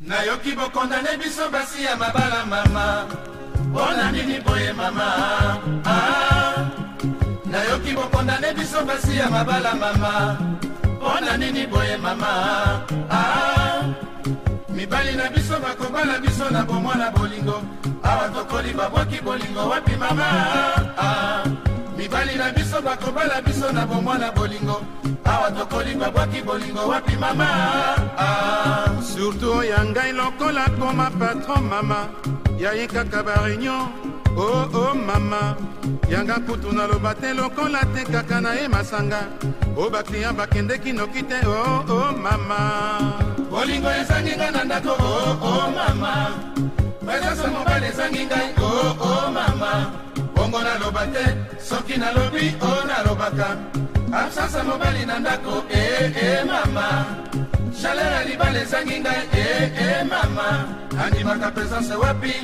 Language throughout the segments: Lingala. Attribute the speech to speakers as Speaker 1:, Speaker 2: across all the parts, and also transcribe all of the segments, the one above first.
Speaker 1: nayoki bokondane biso basi ya mabala mama mpo na
Speaker 2: nini boye mama ah, ah. nayoki bokondane biso basi ya mabala mama mpo na nini boye mama ah. ah.
Speaker 1: mibali na biso bakobala biso na bomwana bolingo awa tokoli babwaki bolingo wapi mama ah. mibali na biso bakobala biso na bomwana bolingo awa tokoli babwaki bolingo wapi mama ah. surtout ya ngai lokola koma patron mama yai kaka bareunion o oh, o oh, mama yanga kutu naloba te lokola te kaka na ye masanga o oh, bakliyan bakende kinoki te o oh, o oh, mama bolingo ezangi ngai na ndako o oh, o oh, mama bazaso mobali ezangi ngai o oh, o oh, mama bongo naloba te soki nalobi o nalobaka absansa mobali na ndako ee eh, e eh, mama shaler ya libala ezangi ngai ee eh, e mama andimaka presence wapi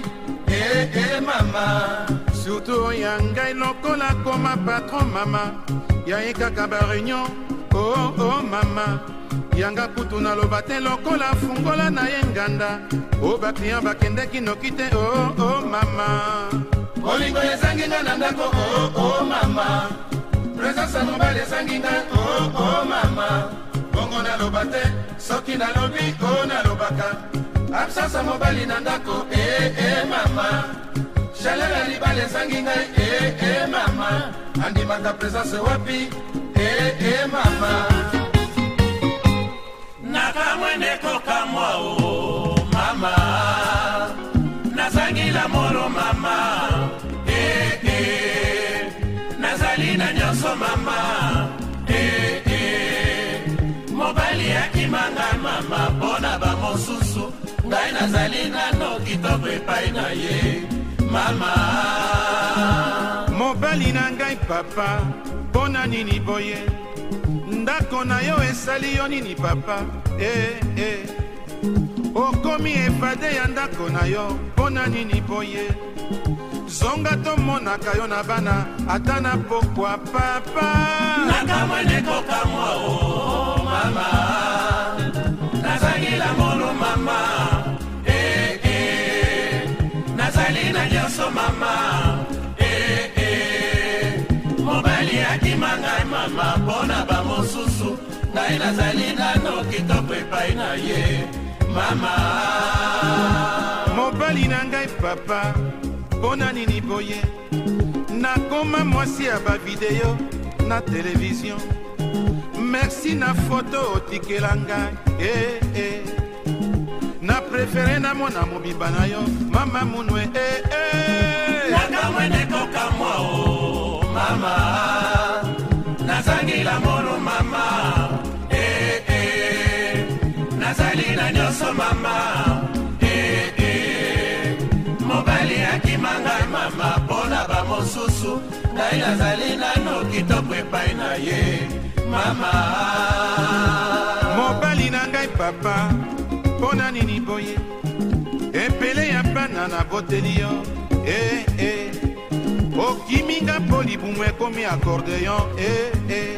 Speaker 1: ee e mama surtout ya ngai lokola koma patron mama yai kaka bareunion o oh, oh, mama yanga kutu naloba te lokola fungola na ye nganda o bakliyan bakendeki noki te o oh, oh, mama bolingo ezangi nga na ndako oo oh, oh, mama presence ya mobali ezangi nga oo oh, mama bongo naloba te soki nalobi o nalobaka absence ya mobali na ndako ee eh, eh, mama chaleur
Speaker 2: ya libala ezangi ngai ee eh, mama andimaka presence wapi ee mama mama eh, eh. mobali akima ngai mama mpona bamosusu ngai nazali nano kitoko epai na ye mama
Speaker 1: mobali na ngai papa mpo na nini boye ndako na yo esali yo nini papa eh, eh. okomi efade ya ndako na yo mpo na nini boye zonga tomonaka yo na bana ata na pokwa papa nakamwe
Speaker 2: nekokamwa o oh, mama nazangila molo mama ee eh, eh. nazali na nyonso mama ee eh, eh, mobali akima ngai mama mpo na bamosusu ngai nazali nano kitoko epai na ye
Speaker 1: mama mobali na ngai papa mpo na nini boye nakoma mwasi ya bavideo na televizio merci na foto otikela ngai eh, eh. na prefere namona mobimba na yo mama munwe eh, eh. nakamwenekokamwa
Speaker 2: o mama
Speaker 1: nazangila
Speaker 2: molo mama eh, eh. nazali na nyonso mama ngai nazali nano kitoko epai na ye mama mobali na ngai papa mpo
Speaker 1: na nini boye ebele ya bana naboteli yo ee eh, eh. okiminga mpo libumu ekomi akordeyon ee eh, eh.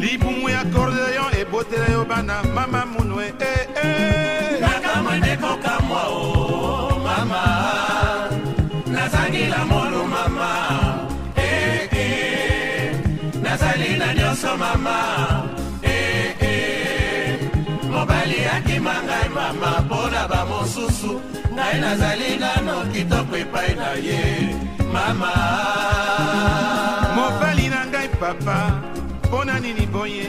Speaker 1: libumu ya akordeyon ebotela yo bana mama munue ee eh, eh.
Speaker 2: ngai nazali nano kitoko epai na ye mama mobali na ngai papa
Speaker 1: mpo na nini boye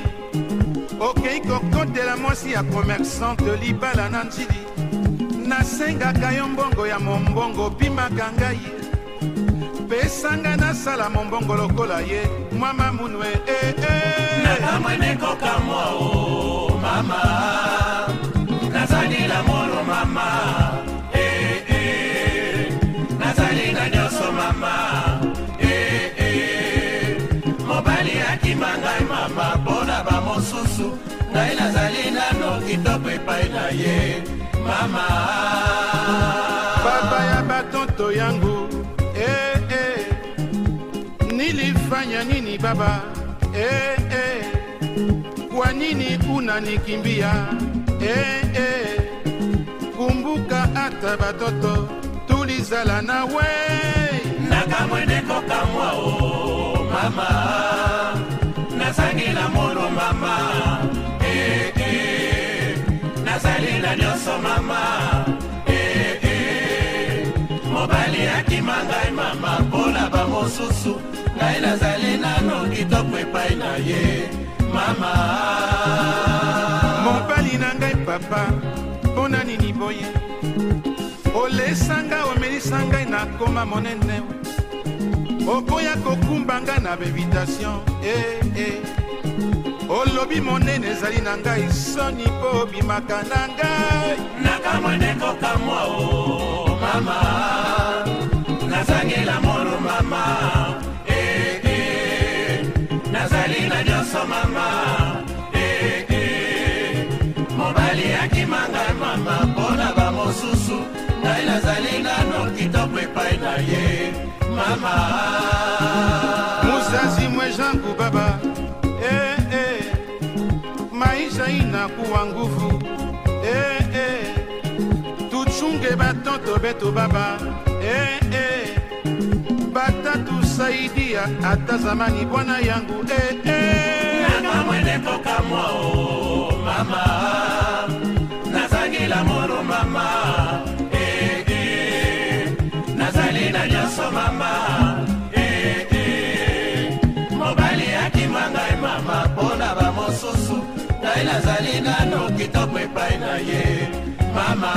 Speaker 1: okei kokotela mwasi ya komersante libala na njili nasengaka yo mbongo ya mombongo opimaka ngai pesanga nasala mombongo lokola ye mwa mamunue ee eh, eh.
Speaker 2: nakamwenekokamo oh, mama taina zalina no kitoko epai na ye
Speaker 1: mama baba ya batonto yangu eh, eh. nilifanya nini baba eh, eh. kwa nini unanikimbia eh, eh. kumbuka ata batoto tulizala na we
Speaker 2: nakamwene kokamwa o mama mosusu ngai nazali nano kitoko epai na ye
Speaker 1: mama mobali na ngai papa mpo na nini boye olesanga omelisa ngai nakoma monene okoya kokumba ngai na bevitation e eh, eh. olobi monene ezali na ngai soni mpo obimaka na ngai
Speaker 2: nakamwene kokamwa o oh, mama mama eh, eh. nazali na nyonso mama eh, eh. mobali akimanga mama mpona bamosusu ngai nazali nano kitoko epai na ye
Speaker 1: mama musazi mwe jangu baba eh, eh. maisha inakuwa nguvu eh, eh. tuchunge batonto beto baba eh, eh. nisaidia hata zamani bwana yangu eh, eh.
Speaker 2: nakamwene kokamwa o oh, mama nazangila mulu mama eh, eh. nazali na nyonso mama eh, eh. mobali akima ngai e mama mpona bamosusu ngai nazali nano kitoko epai na ye mama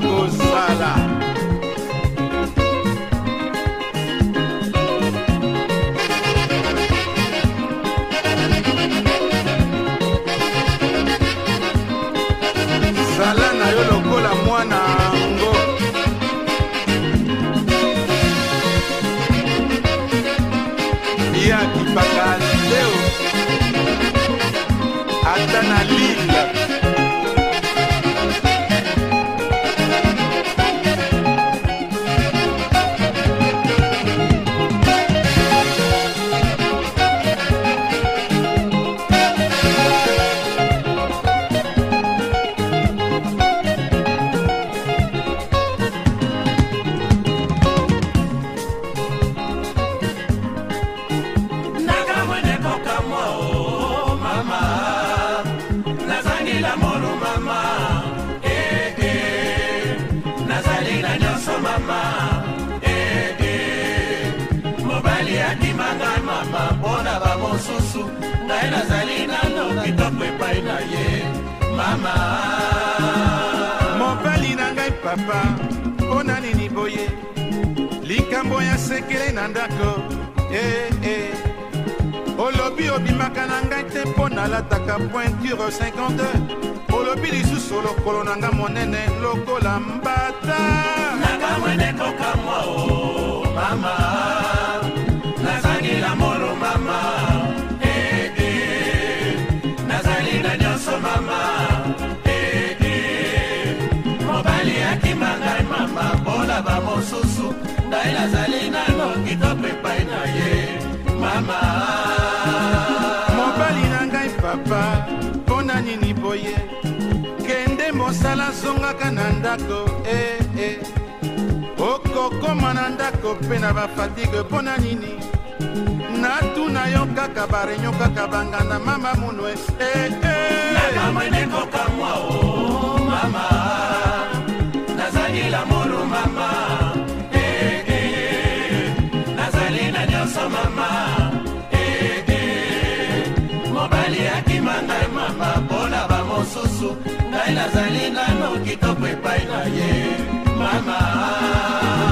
Speaker 1: gozada.
Speaker 2: mosusu ngai nazali nano kitoko epai na ye mama
Speaker 1: mobali na ngai papa mpo na nini boye likambo ya sekele na ndako ee eh, eh. olobi obimaka na ngai te mpo nalataka pointure 52 olobi lisusu lokolo na ngai monene lokola mbata
Speaker 2: ngai nazali nano kitoko epai na ye mama
Speaker 1: mobali na ngai papa mpo na nini boye kende mosala zongaka na ndako ee eh, eh. okokóma na ndako mpe na bafatike mpo na nini natuna yo kaka bareunion kaka
Speaker 2: banganda mama munue eh, eh. azali nano kitoko epai na ye mama